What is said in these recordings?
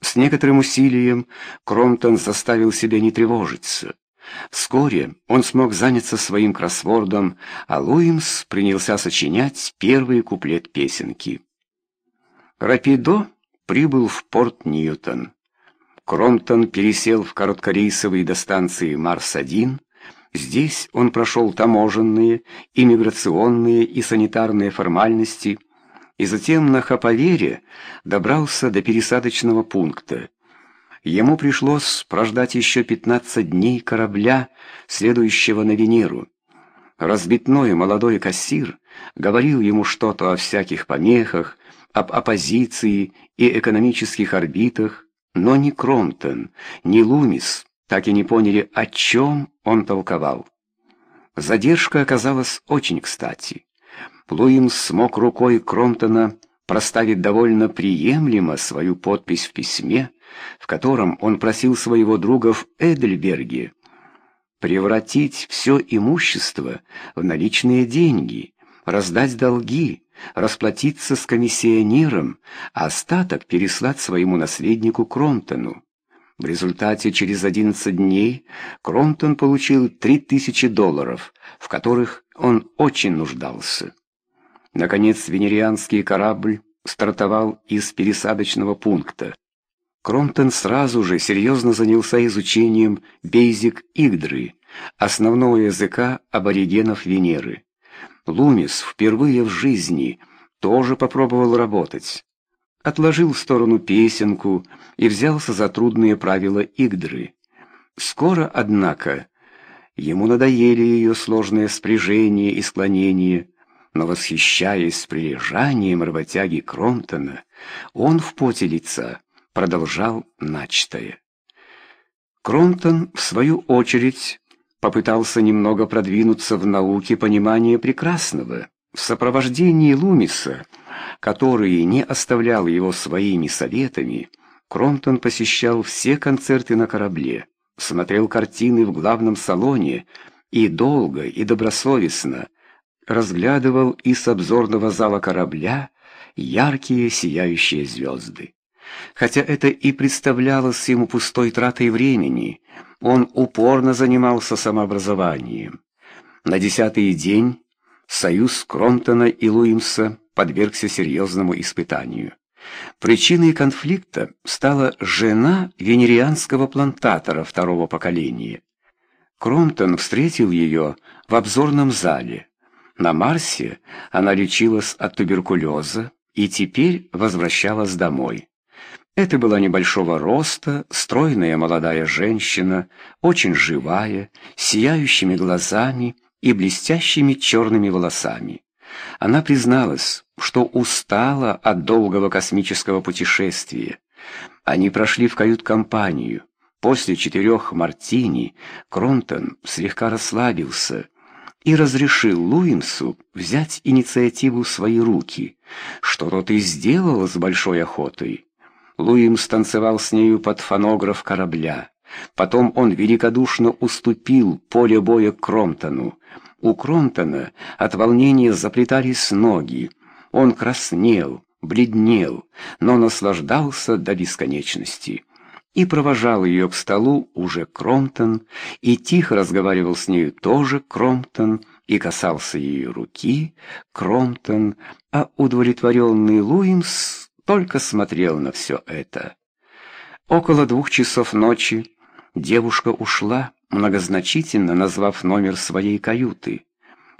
С некоторым усилием Кромтон заставил себя не тревожиться. Вскоре он смог заняться своим кроссвордом, а Луимс принялся сочинять первый куплет песенки. Рапидо прибыл в порт Ньютон. Кромтон пересел в короткорейсовые до станции Марс-1. Здесь он прошел таможенные, иммиграционные и санитарные формальности, и затем на Хаповере добрался до пересадочного пункта. Ему пришлось прождать еще 15 дней корабля, следующего на Венеру. Разбитной молодой кассир говорил ему что-то о всяких помехах, об оппозиции и экономических орбитах, но ни Кромтон, ни Лумис так и не поняли, о чем он толковал. Задержка оказалась очень кстати. Плуин смог рукой Кромтона проставить довольно приемлемо свою подпись в письме, в котором он просил своего друга в Эдельберге превратить все имущество в наличные деньги, раздать долги, расплатиться с комиссионером, а остаток переслать своему наследнику Кромтону. В результате через 11 дней Кромтон получил 3000 долларов, в которых он очень нуждался. Наконец, венерианский корабль стартовал из пересадочного пункта. Кромтон сразу же серьезно занялся изучением бейзик-игдры, основного языка аборигенов Венеры. Лумис впервые в жизни тоже попробовал работать. Отложил в сторону песенку и взялся за трудные правила Игдры. Скоро, однако, ему надоели ее сложные спряжения и склонения, но, восхищаясь прилежанием работяги Кромтона, он в поте лица продолжал начатое. Кромтон, в свою очередь, попытался немного продвинуться в науке понимания прекрасного. В сопровождении Лумиса, который не оставлял его своими советами, Кромтон посещал все концерты на корабле, смотрел картины в главном салоне и долго и добросовестно разглядывал из обзорного зала корабля яркие сияющие звезды. Хотя это и представлялось ему пустой тратой времени, он упорно занимался самообразованием. На десятый день союз Кромтона и Луимса подвергся серьезному испытанию. Причиной конфликта стала жена венерианского плантатора второго поколения. Кромтон встретил ее в обзорном зале. На Марсе она лечилась от туберкулеза и теперь возвращалась домой. Это была небольшого роста, стройная молодая женщина, очень живая, сияющими глазами и блестящими черными волосами. Она призналась, что устала от долгого космического путешествия. Они прошли в кают-компанию. После четырех мартини Кронтон слегка расслабился и разрешил Луимсу взять инициативу в свои руки, что тот и сделал с большой охотой. Луим станцевал с нею под фонограф корабля. Потом он великодушно уступил поле боя Кромтону. У Кромтона от волнения заплетались ноги. Он краснел, бледнел, но наслаждался до бесконечности. И провожал ее к столу уже Кромтон, и тихо разговаривал с нею тоже Кромтон, и касался ее руки Кромтон, а удовлетворенный Луимс только смотрел на все это. Около двух часов ночи девушка ушла, многозначительно назвав номер своей каюты.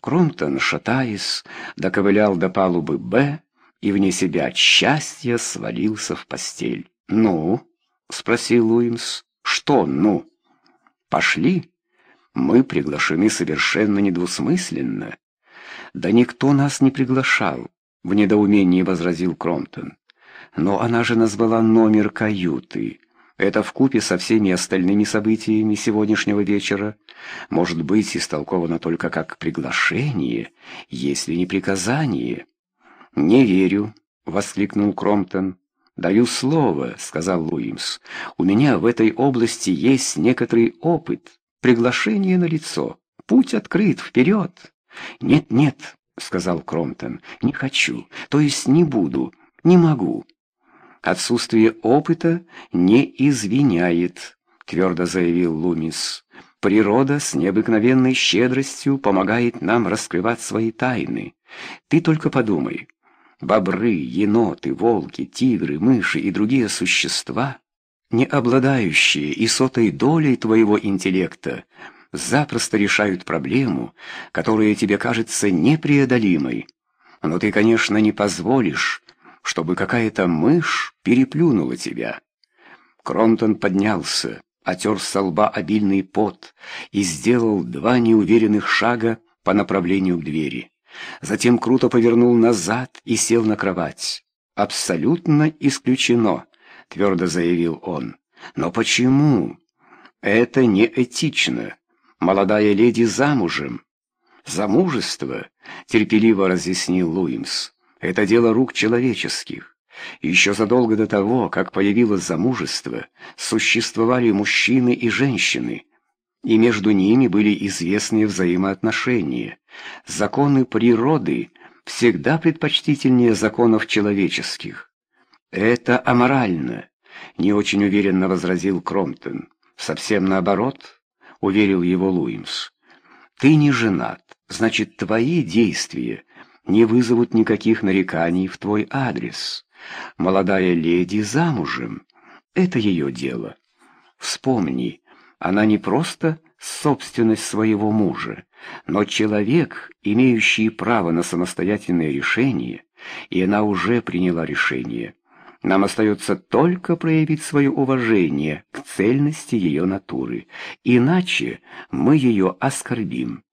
Кромтон, шатаясь, доковылял до палубы «Б» и вне себя от счастья свалился в постель. «Ну?» — спросил Уимс. «Что «ну?» «Пошли. Мы приглашены совершенно недвусмысленно». «Да никто нас не приглашал», — в недоумении возразил Кромтон. Но она же назвала номер каюты. Это вкупе со всеми остальными событиями сегодняшнего вечера может быть истолковано только как приглашение, если не приказание. «Не верю», — воскликнул Кромптон. «Даю слово», — сказал Луимс. «У меня в этой области есть некоторый опыт. Приглашение на лицо. Путь открыт, вперед». «Нет-нет», — сказал Кромптон, — «не хочу, то есть не буду, не могу». Отсутствие опыта не извиняет, твердо заявил Лумис. Природа с необыкновенной щедростью помогает нам раскрывать свои тайны. Ты только подумай. Бобры, еноты, волки, тигры, мыши и другие существа, не обладающие и сотой долей твоего интеллекта, запросто решают проблему, которая тебе кажется непреодолимой. Но ты, конечно, не позволишь, чтобы какая-то мышь переплюнула тебя. Кромтон поднялся, отер со лба обильный пот и сделал два неуверенных шага по направлению к двери. Затем круто повернул назад и сел на кровать. «Абсолютно исключено», — твердо заявил он. «Но почему? Это неэтично. Молодая леди замужем». «Замужество», — терпеливо разъяснил Луимс, — «это дело рук человеческих. Еще задолго до того, как появилось замужество, существовали мужчины и женщины, и между ними были известные взаимоотношения. Законы природы всегда предпочтительнее законов человеческих. «Это аморально», — не очень уверенно возразил Кромптон. «Совсем наоборот», — уверил его Луимс. «Ты не женат, значит, твои действия не вызовут никаких нареканий в твой адрес. Молодая леди замужем. Это ее дело. Вспомни, она не просто собственность своего мужа, но человек, имеющий право на самостоятельное решение, и она уже приняла решение. Нам остается только проявить свое уважение к цельности ее натуры, иначе мы ее оскорбим.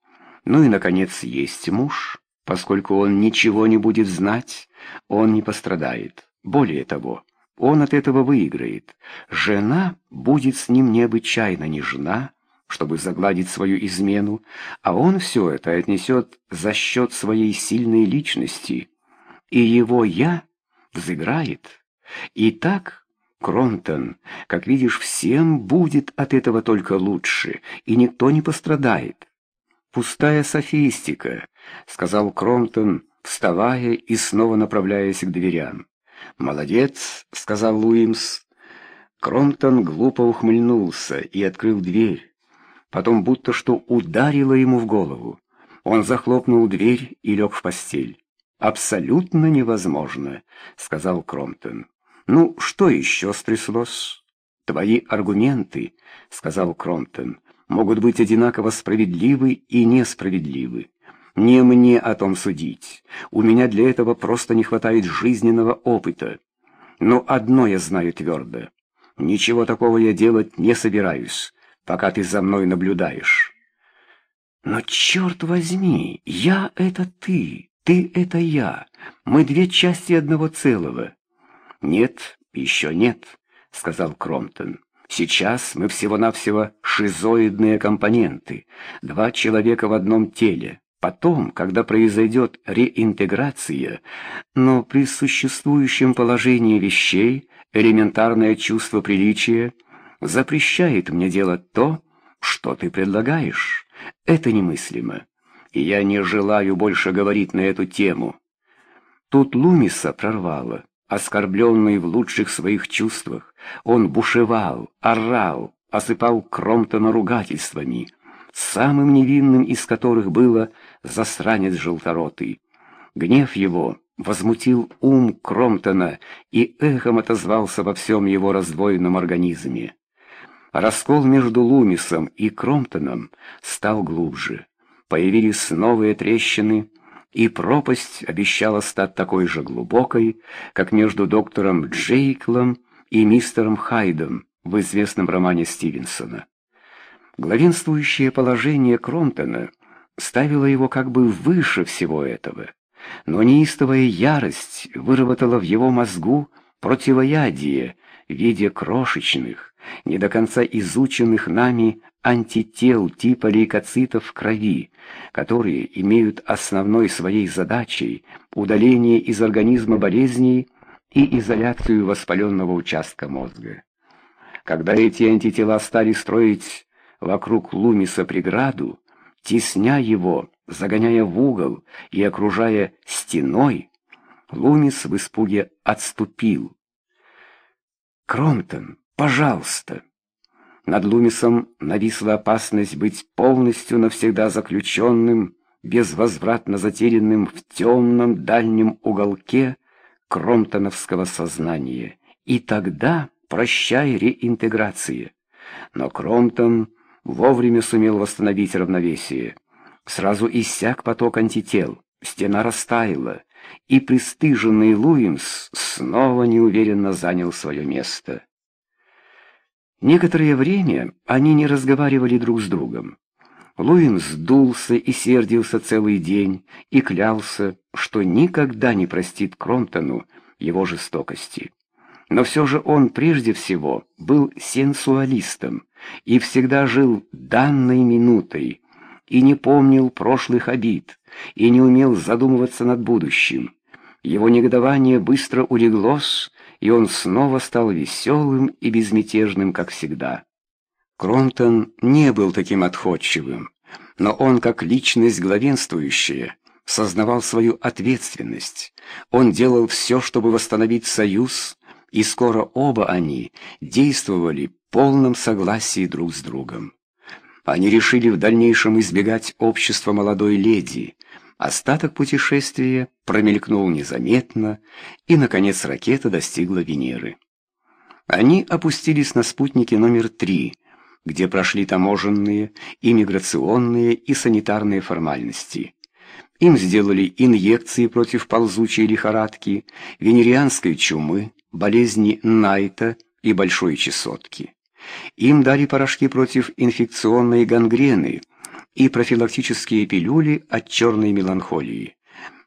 Ну и, наконец, есть муж. Поскольку он ничего не будет знать, он не пострадает. Более того, он от этого выиграет. Жена будет с ним необычайно нежна, чтобы загладить свою измену, а он все это отнесет за счет своей сильной личности, и его «я» взыграет. И так, Кронтон, как видишь, всем будет от этого только лучше, и никто не пострадает. «Пустая софистика», — сказал Кромтон, вставая и снова направляясь к дверям. «Молодец», — сказал Луимс. Кромтон глупо ухмыльнулся и открыл дверь. Потом будто что ударило ему в голову. Он захлопнул дверь и лег в постель. «Абсолютно невозможно», — сказал Кромтон. «Ну, что еще стряслось?» «Твои аргументы», — сказал Кромтон, — «могут быть одинаково справедливы и несправедливы. Не мне о том судить. У меня для этого просто не хватает жизненного опыта. Но одно я знаю твердо. Ничего такого я делать не собираюсь, пока ты за мной наблюдаешь. Но черт возьми, я — это ты, ты — это я. Мы две части одного целого. Нет, еще нет, — сказал Кромптон. Сейчас мы всего-навсего шизоидные компоненты, два человека в одном теле. Потом, когда произойдет реинтеграция, но при существующем положении вещей элементарное чувство приличия запрещает мне делать то, что ты предлагаешь. Это немыслимо, и я не желаю больше говорить на эту тему. Тут Лумиса прорвало. Оскорбленный в лучших своих чувствах, он бушевал, орал, осыпал Кромтона ругательствами, самым невинным из которых было засранец желторотый. Гнев его возмутил ум Кромтона и эхом отозвался во всем его раздвоенном организме. Раскол между Лумисом и Кромтоном стал глубже. Появились новые трещины, и пропасть обещала стать такой же глубокой, как между доктором Джейклом и мистером Хайдом в известном романе Стивенсона. Главенствующее положение Кромтона ставило его как бы выше всего этого, но неистовая ярость выработала в его мозгу противоядие в виде крошечных, не до конца изученных нами антител типа лейкоцитов в крови, которые имеют основной своей задачей удаление из организма болезней и изоляцию воспаленного участка мозга. Когда эти антитела стали строить вокруг Лумиса преграду, тесня его, загоняя в угол и окружая стеной, Лумис в испуге отступил. Кромтон, пожалуйста!» Над Лумисом нависла опасность быть полностью навсегда заключенным, безвозвратно затерянным в темном дальнем уголке кромтоновского сознания. И тогда прощай реинтеграции. Но Кромтон вовремя сумел восстановить равновесие. Сразу иссяк поток антител, стена растаяла, и пристыженный Луимс снова неуверенно занял свое место. Некоторое время они не разговаривали друг с другом. Луин сдулся и сердился целый день и клялся, что никогда не простит Кромтону его жестокости. Но все же он прежде всего был сенсуалистом и всегда жил данной минутой, и не помнил прошлых обид, и не умел задумываться над будущим. Его негодование быстро улеглось, и он снова стал веселым и безмятежным, как всегда. Кромтон не был таким отходчивым, но он, как личность главенствующая, сознавал свою ответственность. Он делал все, чтобы восстановить союз, и скоро оба они действовали в полном согласии друг с другом. Они решили в дальнейшем избегать общества молодой леди. Остаток путешествия промелькнул незаметно, и, наконец, ракета достигла Венеры. Они опустились на спутнике номер три, где прошли таможенные, иммиграционные и санитарные формальности. Им сделали инъекции против ползучей лихорадки, венерианской чумы, болезни Найта и большой чесотки. Им дали порошки против инфекционной гангрены и профилактические пилюли от черной меланхолии.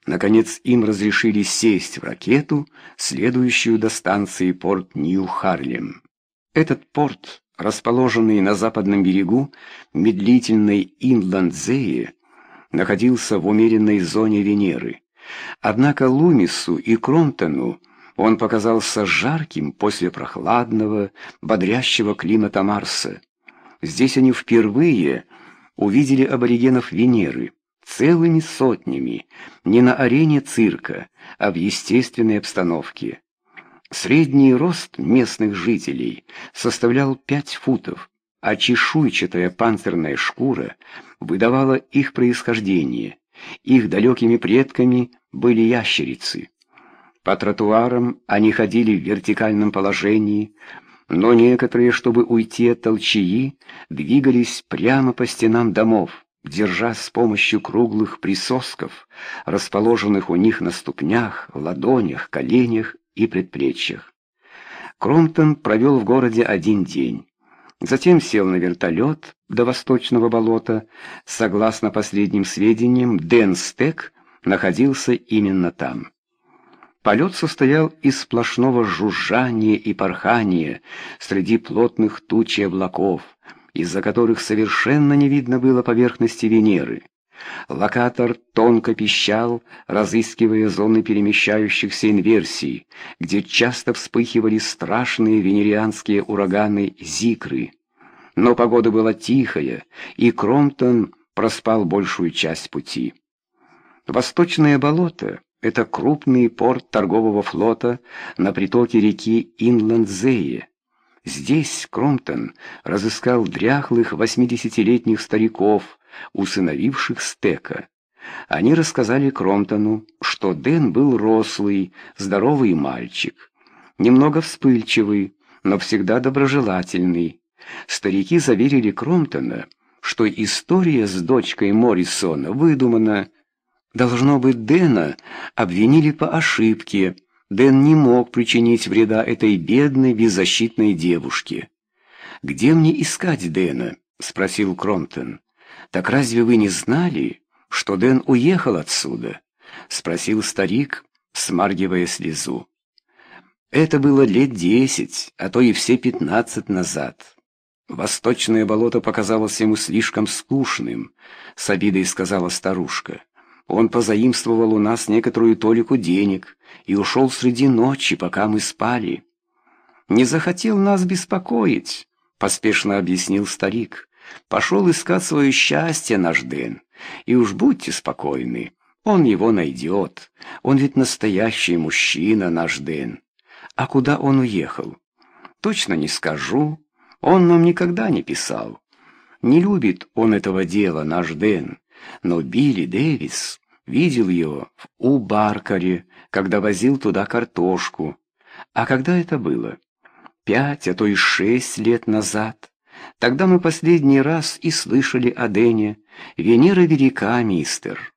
Наконец, им разрешили сесть в ракету, следующую до станции порт Нью-Харлем. Этот порт, расположенный на западном берегу медлительной Инландзеи, находился в умеренной зоне Венеры. Однако Лумису и Кромтону он показался жарким после прохладного, бодрящего климата Марса. Здесь они впервые увидели аборигенов Венеры целыми сотнями, не на арене цирка, а в естественной обстановке. Средний рост местных жителей составлял пять футов, а чешуйчатая панцирная шкура выдавала их происхождение. Их далекими предками были ящерицы. По тротуарам они ходили в вертикальном положении, но некоторые, чтобы уйти от толчаи, двигались прямо по стенам домов, держа с помощью круглых присосков, расположенных у них на ступнях, ладонях, коленях и предплечьях. Кромптон провел в городе один день. Затем сел на вертолет до Восточного болота. Согласно последним сведениям, Дэн Стек находился именно там. Полет состоял из сплошного жужжания и порхания среди плотных туч и облаков, из-за которых совершенно не видно было поверхности Венеры. Локатор тонко пищал, разыскивая зоны перемещающихся инверсий, где часто вспыхивали страшные венерианские ураганы Зикры. Но погода была тихая, и Кромтон проспал большую часть пути. Восточное болото это крупный порт торгового флота на притоке реки Инландзее. Здесь Кромтон разыскал дряхлых восьмидесятилетних стариков, усыновивших Стека. Они рассказали Кромтону, что Дэн был рослый, здоровый мальчик, немного вспыльчивый, но всегда доброжелательный. Старики заверили Кромтона, что история с дочкой Моррисона выдумана, Должно быть, Дэна обвинили по ошибке. Дэн не мог причинить вреда этой бедной, беззащитной девушке. «Где мне искать Дэна?» — спросил Кромптон. «Так разве вы не знали, что Дэн уехал отсюда?» — спросил старик, смаргивая слезу. Это было лет десять, а то и все пятнадцать назад. Восточное болото показалось ему слишком скучным, — с обидой сказала старушка. Он позаимствовал у нас некоторую толику денег и ушел среди ночи, пока мы спали. Не захотел нас беспокоить, поспешно объяснил старик. Пошел искать свое счастье наш Дэн. И уж будьте спокойны, он его найдет. Он ведь настоящий мужчина, наш Дэн. А куда он уехал? Точно не скажу. Он нам никогда не писал. Не любит он этого дела, наш Дэн. Но Билли Дэвис видел его у Баркаре, когда возил туда картошку. А когда это было? Пять, а то и шесть лет назад. Тогда мы последний раз и слышали о Дэне. Венера велика, мистер.